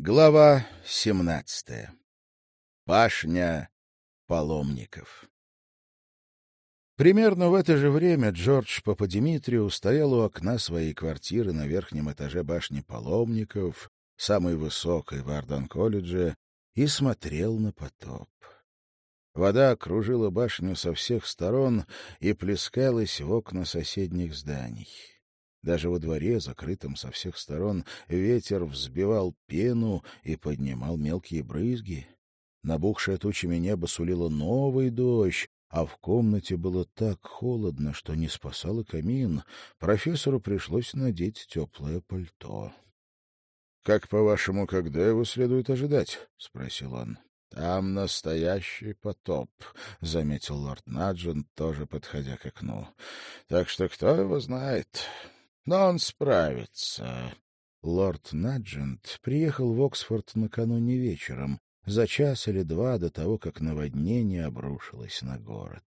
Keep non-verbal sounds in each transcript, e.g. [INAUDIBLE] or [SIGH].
Глава 17. Пашня паломников. Примерно в это же время Джордж Пападимитрию стоял у окна своей квартиры на верхнем этаже башни паломников, самой высокой в Арден-колледже, и смотрел на потоп. Вода окружила башню со всех сторон и плескалась в окна соседних зданий. Даже во дворе, закрытом со всех сторон, ветер взбивал пену и поднимал мелкие брызги. Набухшее тучами небо сулило новый дождь, а в комнате было так холодно, что не спасало камин. Профессору пришлось надеть теплое пальто. — Как, по-вашему, когда его следует ожидать? — спросил он. — Там настоящий потоп, — заметил лорд Наджин, тоже подходя к окну. — Так что кто его знает? Но он справится. Лорд Наджент приехал в Оксфорд накануне вечером, за час или два до того, как наводнение обрушилось на город.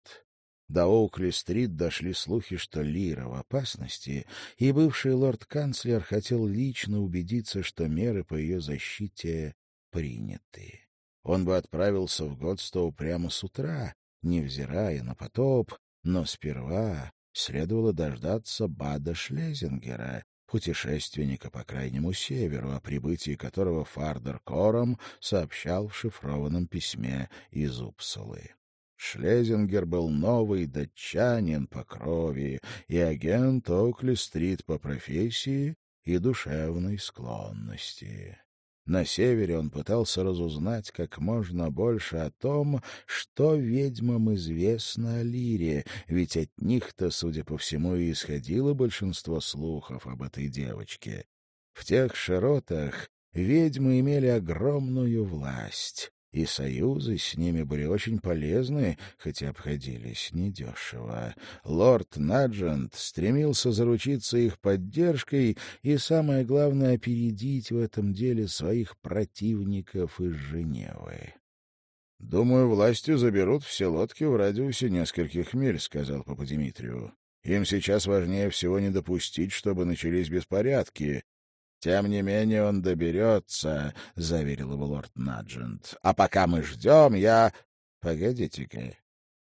До Оукли-стрит дошли слухи, что Лира в опасности, и бывший лорд-канцлер хотел лично убедиться, что меры по ее защите приняты. Он бы отправился в Годстоу прямо с утра, невзирая на потоп, но сперва следовало дождаться Бада Шлезингера, путешественника по крайнему северу, о прибытии которого Фардер Кором сообщал в шифрованном письме из Упсалы. Шлезингер был новый датчанин по крови и агент Окли-стрит по профессии и душевной склонности. На севере он пытался разузнать как можно больше о том, что ведьмам известно о Лире, ведь от них-то, судя по всему, и исходило большинство слухов об этой девочке. В тех широтах ведьмы имели огромную власть и союзы с ними были очень полезны, хотя обходились недешево. Лорд Наджент стремился заручиться их поддержкой и, самое главное, опередить в этом деле своих противников из Женевы. — Думаю, власти заберут все лодки в радиусе нескольких миль, — сказал Папа Дмитрию. Им сейчас важнее всего не допустить, чтобы начались беспорядки, «Тем не менее он доберется», — заверил его лорд Наджент. «А пока мы ждем, я...» «Погодите-ка.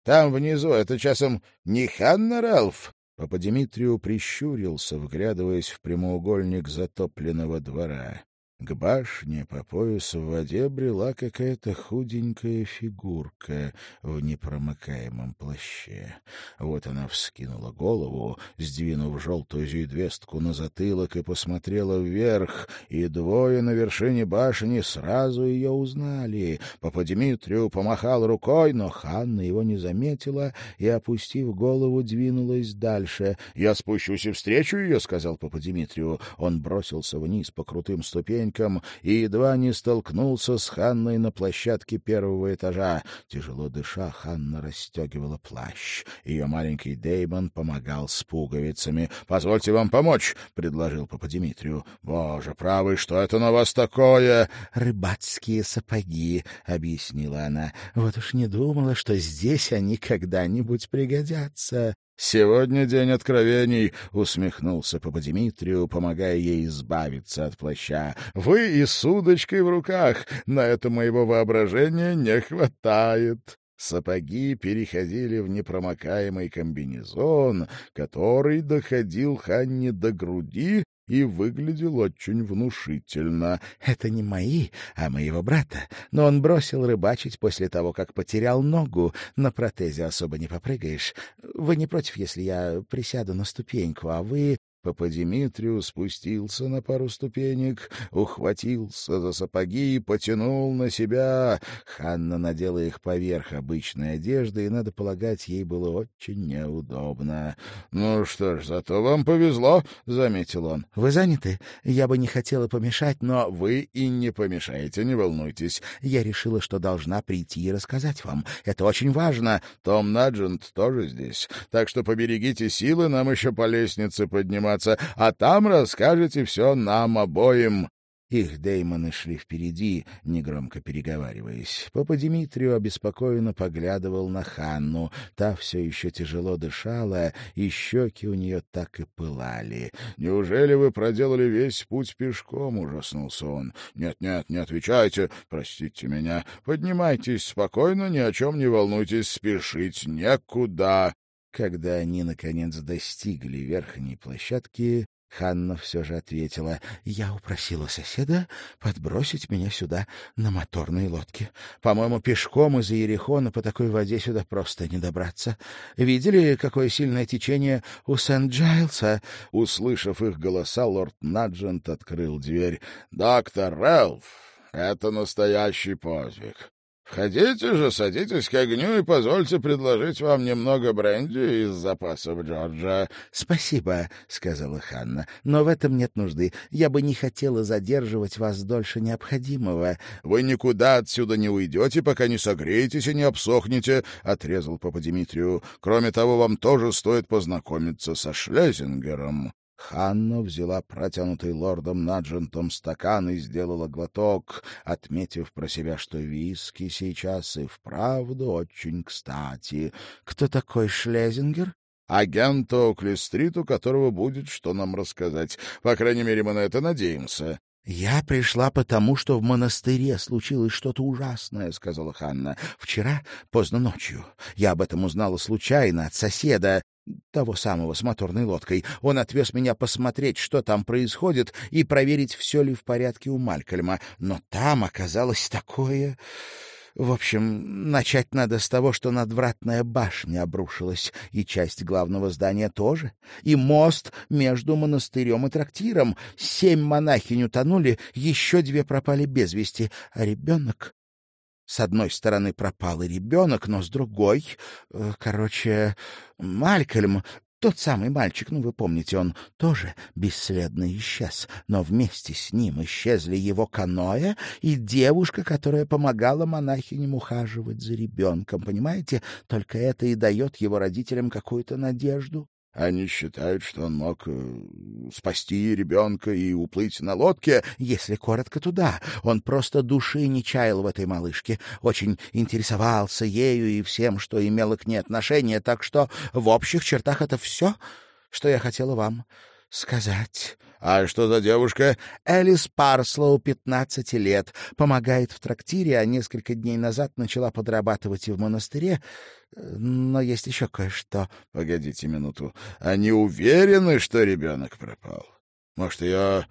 Там внизу это часом не Ханна Ралф?» Папа Дмитрию прищурился, вглядываясь в прямоугольник затопленного двора. К башне по пояс в воде брела какая-то худенькая фигурка в непромокаемом плаще. Вот она вскинула голову, сдвинув желтую зюйдвестку на затылок и посмотрела вверх, и двое на вершине башни сразу ее узнали. Папа Дмитрию помахал рукой, но Ханна его не заметила и, опустив голову, двинулась дальше. — Я спущусь и встречу ее, — сказал Папа Дмитрию. Он бросился вниз по крутым ступенькам, ступенькам и едва не столкнулся с Ханной на площадке первого этажа. Тяжело дыша, Ханна расстегивала плащ. Ее маленький Деймон помогал с пуговицами. — Позвольте вам помочь, — предложил Папа Дмитрию. — Боже правый, что это на вас такое? — Рыбацкие сапоги, — объяснила она. — Вот уж не думала, что здесь они когда-нибудь пригодятся. «Сегодня день откровений», — усмехнулся Папа Дмитрию, помогая ей избавиться от плаща. «Вы и с удочкой в руках. На это моего воображения не хватает». Сапоги переходили в непромокаемый комбинезон, который доходил Ханне до груди и выглядел очень внушительно. «Это не мои, а моего брата, но он бросил рыбачить после того, как потерял ногу. На протезе особо не попрыгаешь. Вы не против, если я присяду на ступеньку, а вы Папа Димитрию спустился на пару ступенек, ухватился за сапоги и потянул на себя. Ханна надела их поверх обычной одежды, и, надо полагать, ей было очень неудобно. — Ну что ж, зато вам повезло, — заметил он. — Вы заняты? Я бы не хотела помешать, но... — Вы и не помешаете, не волнуйтесь. Я решила, что должна прийти и рассказать вам. Это очень важно. Том Наджент тоже здесь, так что поберегите силы, нам еще по лестнице подниматься заниматься, а там расскажете все нам обоим». Их деймоны шли впереди, негромко переговариваясь. Папа Дмитрию обеспокоенно поглядывал на Ханну. Та все еще тяжело дышала, и щеки у нее так и пылали. «Неужели вы проделали весь путь пешком?» — ужаснулся он. «Нет-нет, не отвечайте, простите меня. Поднимайтесь спокойно, ни о чем не волнуйтесь, спешить некуда». Когда они, наконец, достигли верхней площадки, Ханна все же ответила. «Я упросила соседа подбросить меня сюда на моторной лодке. По-моему, пешком из Иерихона по такой воде сюда просто не добраться. Видели, какое сильное течение у Сент-Джайлса?» Услышав их голоса, лорд Наджент открыл дверь. «Доктор Рэлф, это настоящий подвиг. Хотите же, садитесь к огню и позвольте предложить вам немного бренди из запасов Джорджа. — Спасибо, — сказала Ханна, — но в этом нет нужды. Я бы не хотела задерживать вас дольше необходимого. — Вы никуда отсюда не уйдете, пока не согреетесь и не обсохнете, — отрезал Папа Дмитрию. — Кроме того, вам тоже стоит познакомиться со Шлезингером. Ханна взяла протянутый лордом Наджентом стакан и сделала глоток, отметив про себя, что виски сейчас и вправду очень кстати. «Кто такой Шлезингер?» агент Окли-стрит, у которого будет что нам рассказать. По крайней мере, мы на это надеемся. — Я пришла потому, что в монастыре случилось что-то ужасное, — сказала Ханна. — Вчера, поздно ночью, я об этом узнала случайно от соседа того самого с моторной лодкой. Он отвез меня посмотреть, что там происходит, и проверить, все ли в порядке у Малькольма. Но там оказалось такое... В общем, начать надо с того, что надвратная башня обрушилась, и часть главного здания тоже, и мост между монастырем и трактиром. Семь монахинь утонули, еще две пропали без вести, а ребенок с одной стороны пропал и ребенок, но с другой... Э, короче, Малькольм, тот самый мальчик, ну, вы помните, он тоже бесследно исчез, но вместе с ним исчезли его каноэ и девушка, которая помогала монахиням ухаживать за ребенком, понимаете? Только это и дает его родителям какую-то надежду. Они считают, что он мог э, спасти ребенка и уплыть на лодке, если коротко туда. Он просто души не чаял в этой малышке, очень интересовался ею и всем, что имело к ней отношение, так что в общих чертах это все, что я хотела вам сказать. А что за девушка? Элис Парслоу, пятнадцати лет, помогает в трактире, а несколько дней назад начала подрабатывать и в монастыре. Но есть еще кое-что. Погодите минуту. Они уверены, что ребенок пропал? Может, ее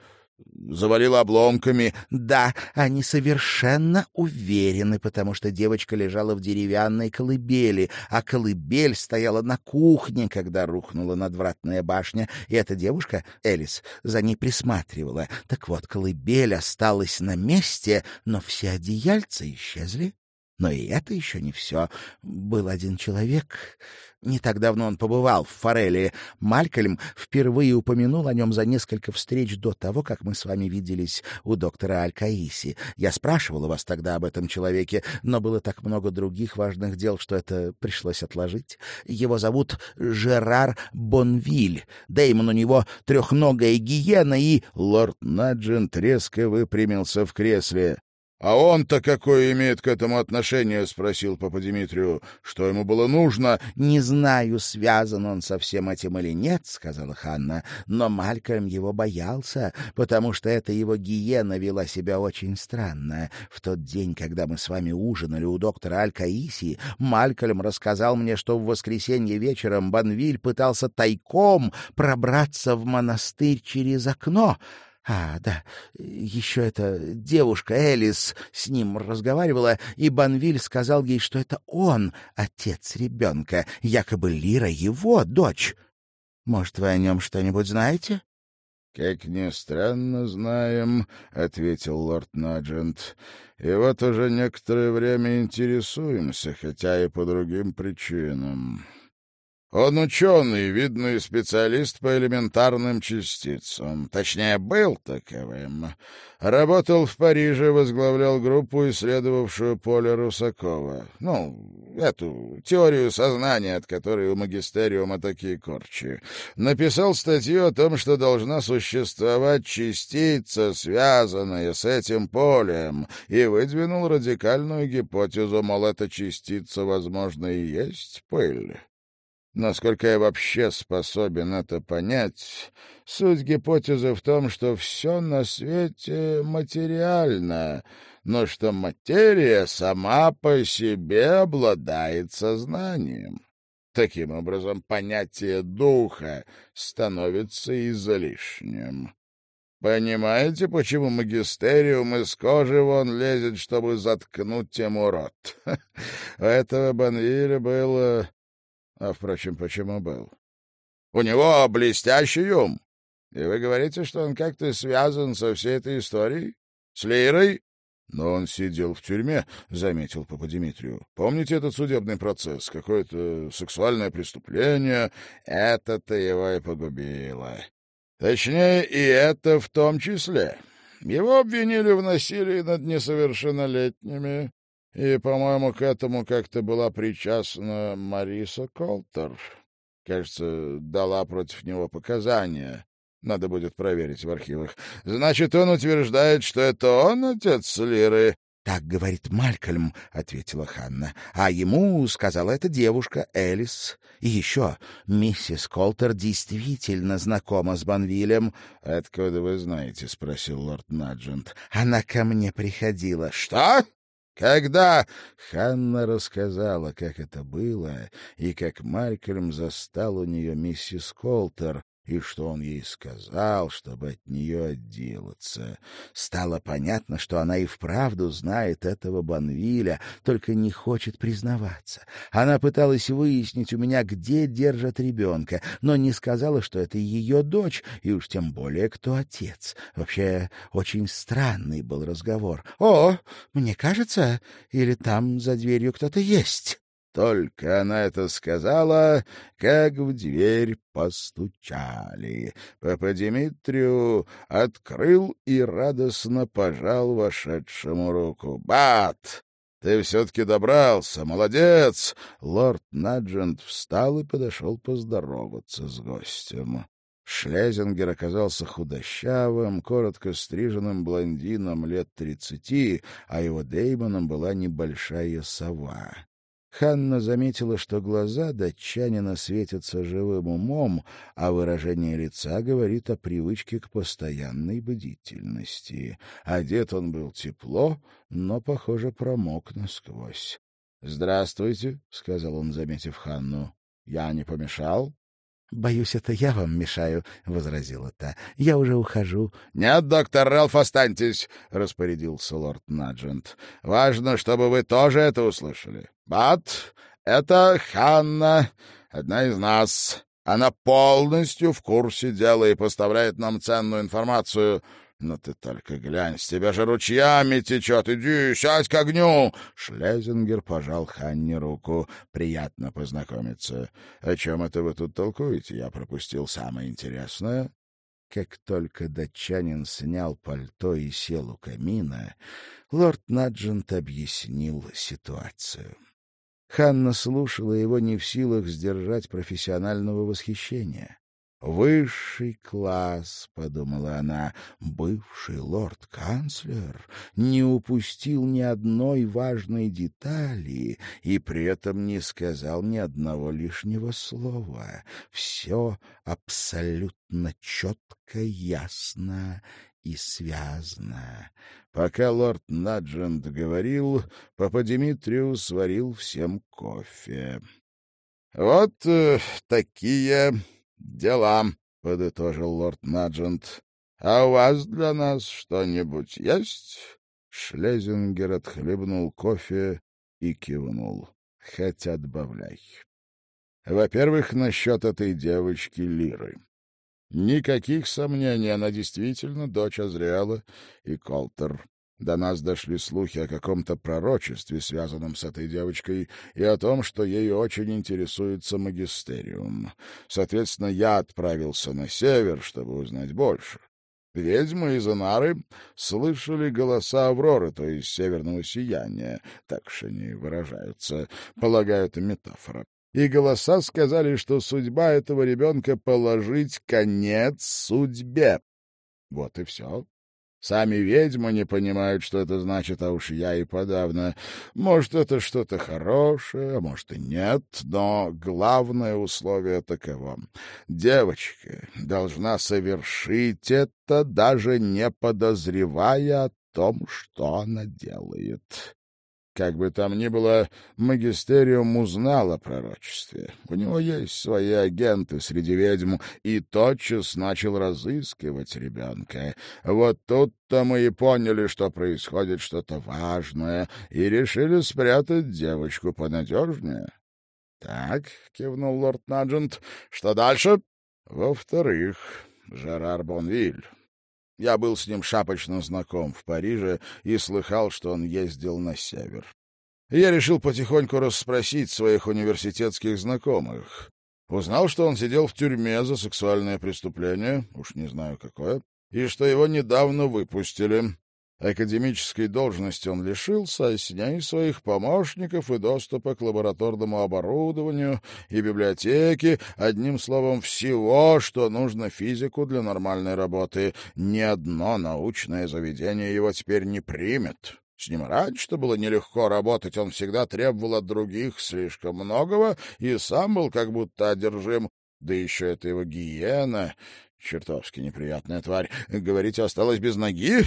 завалило обломками. Да, они совершенно уверены, потому что девочка лежала в деревянной колыбели, а колыбель стояла на кухне, когда рухнула надвратная башня, и эта девушка, Элис, за ней присматривала. Так вот, колыбель осталась на месте, но все одеяльца исчезли. Но и это еще не все. Был один человек... Не так давно он побывал в Форелии. Малькольм впервые упомянул о нем за несколько встреч до того, как мы с вами виделись у доктора Аль-Каиси. Я спрашивала вас тогда об этом человеке, но было так много других важных дел, что это пришлось отложить. Его зовут Жерар Бонвиль. Деймон у него трехногая гиена и... Лорд Наджент резко выпрямился в кресле. «А он-то какое имеет к этому отношение?» — спросил Папа Дмитрию. «Что ему было нужно?» «Не знаю, связан он со всем этим или нет», — сказала Ханна, «но Малькольм его боялся, потому что эта его гиена вела себя очень странно. В тот день, когда мы с вами ужинали у доктора Аль-Каиси, Малькольм рассказал мне, что в воскресенье вечером Банвиль пытался тайком пробраться в монастырь через окно». А, да, еще эта девушка Элис с ним разговаривала, и Банвиль сказал ей, что это он, отец ребенка, якобы Лира его дочь. Может, вы о нем что-нибудь знаете? — Как ни странно, знаем, — ответил лорд Наджент. — И вот уже некоторое время интересуемся, хотя и по другим причинам. Он ученый, видный специалист по элементарным частицам. Точнее, был таковым. Работал в Париже, возглавлял группу, исследовавшую поле Русакова. Ну, эту теорию сознания, от которой у магистериума такие корчи. Написал статью о том, что должна существовать частица, связанная с этим полем, и выдвинул радикальную гипотезу, мол, эта частица, возможно, и есть пыль. Насколько я вообще способен это понять, суть гипотезы в том, что все на свете материально, но что материя сама по себе обладает сознанием. Таким образом, понятие духа становится излишним. Понимаете, почему магистериум из кожи вон лезет, чтобы заткнуть ему рот? [LAUGHS] У этого Банвиля было а, впрочем, почему был? У него блестящий ум. И вы говорите, что он как-то связан со всей этой историей? С Лирой? Но он сидел в тюрьме, — заметил Папа Дмитрию. Помните этот судебный процесс? Какое-то сексуальное преступление? Это-то его и погубило. Точнее, и это в том числе. Его обвинили в насилии над несовершеннолетними, и, по-моему, к этому как-то была причастна Мариса Колтер. Кажется, дала против него показания. Надо будет проверить в архивах. Значит, он утверждает, что это он отец Лиры. — Так говорит Малькольм, — ответила Ханна. — А ему сказала эта девушка, Элис. И еще, миссис Колтер действительно знакома с Банвилем. — Откуда вы знаете? — спросил лорд Наджент. — Она ко мне приходила. — Что? Когда Ханна рассказала, как это было, и как Малькольм застал у нее миссис Колтер, и что он ей сказал, чтобы от нее отделаться. Стало понятно, что она и вправду знает этого Банвиля, только не хочет признаваться. Она пыталась выяснить у меня, где держат ребенка, но не сказала, что это ее дочь, и уж тем более, кто отец. Вообще, очень странный был разговор. «О, мне кажется, или там за дверью кто-то есть?» Только она это сказала, как в дверь постучали. Папа Димитрию открыл и радостно пожал вошедшему руку. «Бат, ты все-таки добрался, молодец!» Лорд Наджент встал и подошел поздороваться с гостем. Шлезингер оказался худощавым, коротко стриженным блондином лет тридцати, а его Деймоном была небольшая сова. Ханна заметила, что глаза датчанина светятся живым умом, а выражение лица говорит о привычке к постоянной бдительности. Одет он был тепло, но, похоже, промок насквозь. — Здравствуйте, — сказал он, заметив Ханну. — Я не помешал? — Боюсь, это я вам мешаю, — возразила та. — Я уже ухожу. — Нет, доктор Рэлф, останьтесь, — распорядился лорд Наджент. — Важно, чтобы вы тоже это услышали. Бат, это Ханна, одна из нас. Она полностью в курсе дела и поставляет нам ценную информацию. Но ты только глянь, с тебя же ручьями течет. Иди, сядь к огню. Шлезингер пожал Ханне руку. Приятно познакомиться. О чем это вы тут толкуете? Я пропустил самое интересное. Как только датчанин снял пальто и сел у камина, лорд Наджент объяснил ситуацию. Ханна слушала его не в силах сдержать профессионального восхищения. «Высший класс», — подумала она, — «бывший лорд-канцлер не упустил ни одной важной детали и при этом не сказал ни одного лишнего слова. Все абсолютно четко, ясно и связано. Пока лорд Наджент говорил, папа Димитрию сварил всем кофе. — Вот э, такие дела, — подытожил лорд Наджент. — А у вас для нас что-нибудь есть? Шлезингер отхлебнул кофе и кивнул. — Хотя добавляй. Во-первых, насчет этой девочки Лиры. Никаких сомнений, она действительно дочь Азриэла и Колтер. До нас дошли слухи о каком-то пророчестве, связанном с этой девочкой, и о том, что ею очень интересуется магистериум. Соответственно, я отправился на север, чтобы узнать больше. Ведьмы из Анары слышали голоса Авроры, то есть северного сияния, так что они выражаются. Полагаю, это метафора. И голоса сказали, что судьба этого ребенка — положить конец судьбе. Вот и все. Сами ведьмы не понимают, что это значит, а уж я и подавно. Может, это что-то хорошее, а может и нет, но главное условие таково. Девочка должна совершить это, даже не подозревая о том, что она делает. Как бы там ни было, магистериум узнал о пророчестве. У него есть свои агенты среди ведьм, и тотчас начал разыскивать ребенка. Вот тут-то мы и поняли, что происходит что-то важное, и решили спрятать девочку понадежнее. — Так, — кивнул лорд Наджент, — что дальше? — Во-вторых, Жерар Бонвиль. Я был с ним шапочно знаком в Париже и слыхал, что он ездил на север. Я решил потихоньку расспросить своих университетских знакомых. Узнал, что он сидел в тюрьме за сексуальное преступление, уж не знаю какое, и что его недавно выпустили. Академической должности он лишился, а с ней своих помощников и доступа к лабораторному оборудованию и библиотеке, одним словом, всего, что нужно физику для нормальной работы. Ни одно научное заведение его теперь не примет. С ним раньше было нелегко работать, он всегда требовал от других слишком многого и сам был как будто одержим. Да еще это его гиена, чертовски неприятная тварь. Говорите, осталась без ноги?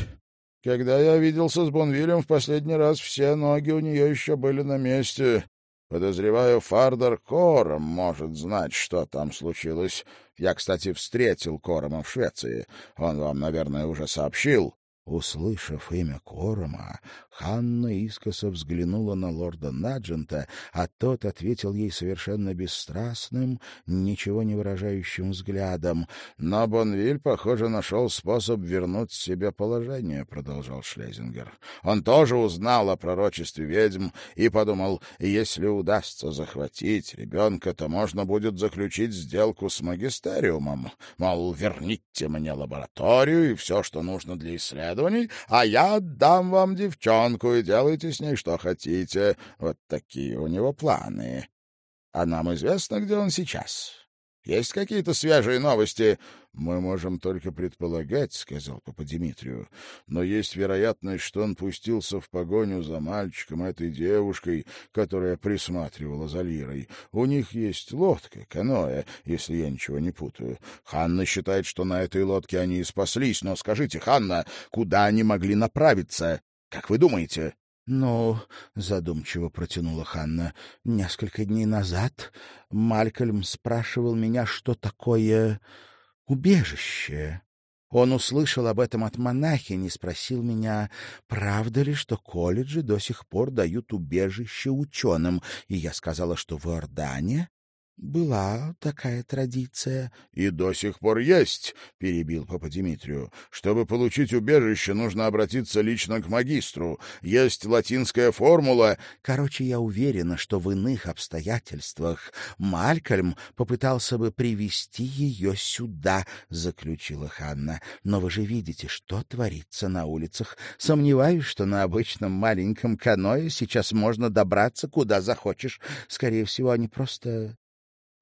Когда я виделся с Бонвилем в последний раз, все ноги у нее еще были на месте. Подозреваю, Фардер Кором может знать, что там случилось. Я, кстати, встретил Корома в Швеции. Он вам, наверное, уже сообщил. Услышав имя Корома, Ханна искоса взглянула на лорда Наджента, а тот ответил ей совершенно бесстрастным, ничего не выражающим взглядом. «Но Бонвиль, похоже, нашел способ вернуть себе положение», — продолжал Шлезингер. «Он тоже узнал о пророчестве ведьм и подумал, если удастся захватить ребенка, то можно будет заключить сделку с магистериумом. Мол, верните мне лабораторию и все, что нужно для исследования, исследований, а я отдам вам девчонку и делайте с ней что хотите. Вот такие у него планы. А нам известно, где он сейчас. Есть какие-то свежие новости? Мы можем только предполагать, сказал папа Дмитрию. Но есть вероятность, что он пустился в погоню за мальчиком этой девушкой, которая присматривала за Лирой. У них есть лодка, каноэ, если я ничего не путаю. Ханна считает, что на этой лодке они и спаслись, но скажите, Ханна, куда они могли направиться? Как вы думаете? «Ну, — задумчиво протянула Ханна, — несколько дней назад Малькольм спрашивал меня, что такое убежище. Он услышал об этом от монахини, спросил меня, правда ли, что колледжи до сих пор дают убежище ученым, и я сказала, что в Иордане была такая традиция. — И до сих пор есть, — перебил папа Дмитрию. — Чтобы получить убежище, нужно обратиться лично к магистру. Есть латинская формула. Короче, я уверена, что в иных обстоятельствах Малькольм попытался бы привести ее сюда, — заключила Ханна. Но вы же видите, что творится на улицах. Сомневаюсь, что на обычном маленьком каное сейчас можно добраться куда захочешь. Скорее всего, они просто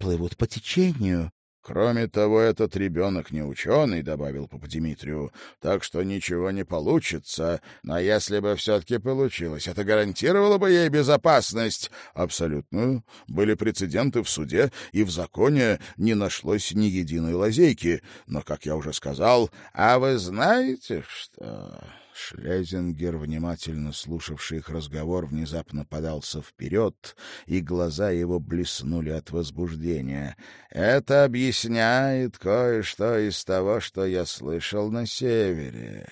плывут по течению. — Кроме того, этот ребенок не ученый, — добавил Папа Дмитрию, — так что ничего не получится. Но если бы все-таки получилось, это гарантировало бы ей безопасность. — Абсолютную. Были прецеденты в суде, и в законе не нашлось ни единой лазейки. Но, как я уже сказал, а вы знаете что... Шлезингер, внимательно слушавший их разговор, внезапно подался вперед, и глаза его блеснули от возбуждения. «Это объясняет кое-что из того, что я слышал на севере.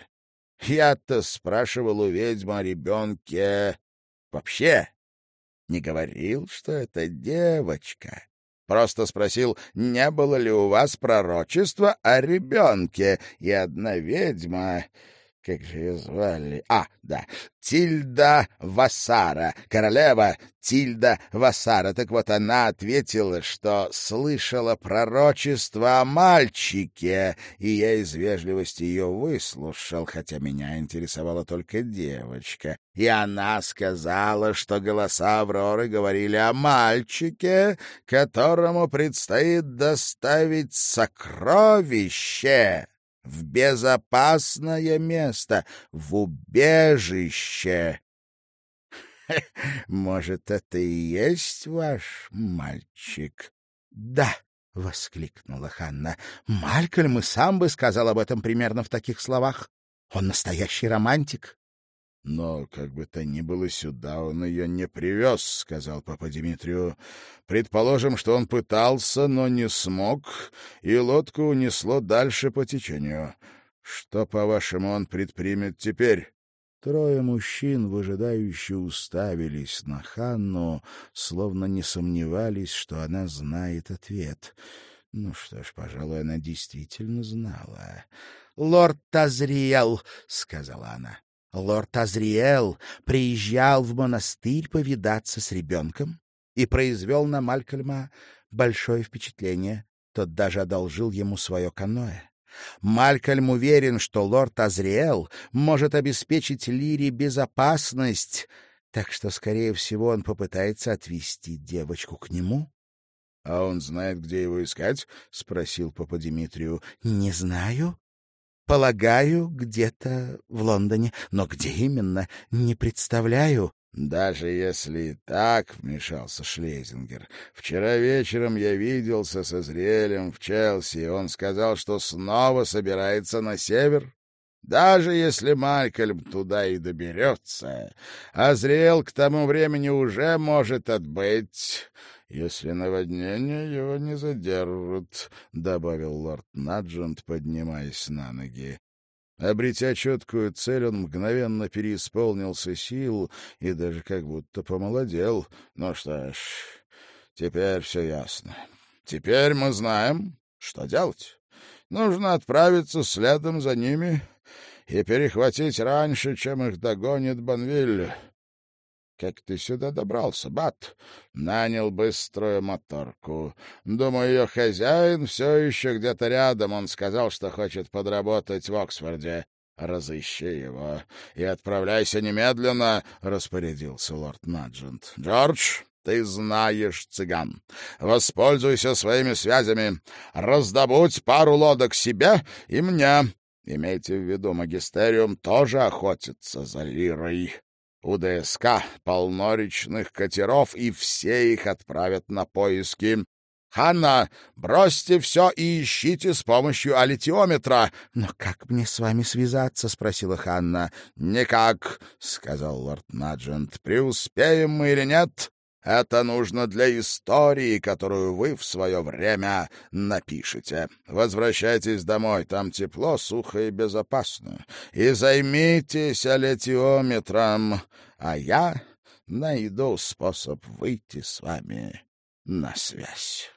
Я-то спрашивал у ведьмы о ребенке вообще. Не говорил, что это девочка». Просто спросил, не было ли у вас пророчества о ребенке, и одна ведьма как же ее звали? А, да, Тильда Вассара, королева Тильда Вассара. Так вот, она ответила, что слышала пророчество о мальчике, и я из вежливости ее выслушал, хотя меня интересовала только девочка. И она сказала, что голоса Авроры говорили о мальчике, которому предстоит доставить сокровище в безопасное место, в убежище. [LAUGHS] Может, это и есть ваш мальчик? Да, — воскликнула Ханна. Малькольм и сам бы сказал об этом примерно в таких словах. Он настоящий романтик. Но, как бы то ни было, сюда он ее не привез, — сказал папа Дмитрию. Предположим, что он пытался, но не смог, и лодку унесло дальше по течению. Что, по-вашему, он предпримет теперь? Трое мужчин, выжидающе уставились на Ханну, словно не сомневались, что она знает ответ. Ну что ж, пожалуй, она действительно знала. «Лорд Тазриэл», — сказала она, Лорд Азриэл приезжал в монастырь повидаться с ребенком и произвел на Малькольма большое впечатление. Тот даже одолжил ему свое каноэ. Малькольм уверен, что лорд Азриэл может обеспечить Лире безопасность, так что, скорее всего, он попытается отвезти девочку к нему. — А он знает, где его искать? — спросил папа Дмитрию. — Не знаю, Полагаю, где-то в Лондоне. Но где именно, не представляю. «Даже если так, — вмешался Шлезингер, — вчера вечером я виделся со Зрелем в Челси, и он сказал, что снова собирается на север. Даже если Малькольм туда и доберется, Азриэл к тому времени уже может отбыть если наводнение его не задержат, — добавил лорд Наджент, поднимаясь на ноги. Обретя четкую цель, он мгновенно переисполнился сил и даже как будто помолодел. Ну что ж, теперь все ясно. Теперь мы знаем, что делать. Нужно отправиться следом за ними и перехватить раньше, чем их догонит Бонвиль. Как ты сюда добрался, Бат? Нанял быструю моторку. Думаю, ее хозяин все еще где-то рядом. Он сказал, что хочет подработать в Оксфорде. Разыщи его и отправляйся немедленно, — распорядился лорд Наджент. — Джордж, ты знаешь цыган. Воспользуйся своими связями. Раздобудь пару лодок себе и мне. Имейте в виду, магистериум тоже охотится за лирой. У ДСК полно катеров, и все их отправят на поиски. «Ханна, бросьте все и ищите с помощью аллитиометра». «Но как мне с вами связаться?» — спросила Ханна. «Никак», — сказал лорд Наджент. «Преуспеем мы или нет, это нужно для истории, которую вы в свое время напишете. Возвращайтесь домой, там тепло, сухо и безопасно. И займитесь аллетиометром, а я найду способ выйти с вами на связь.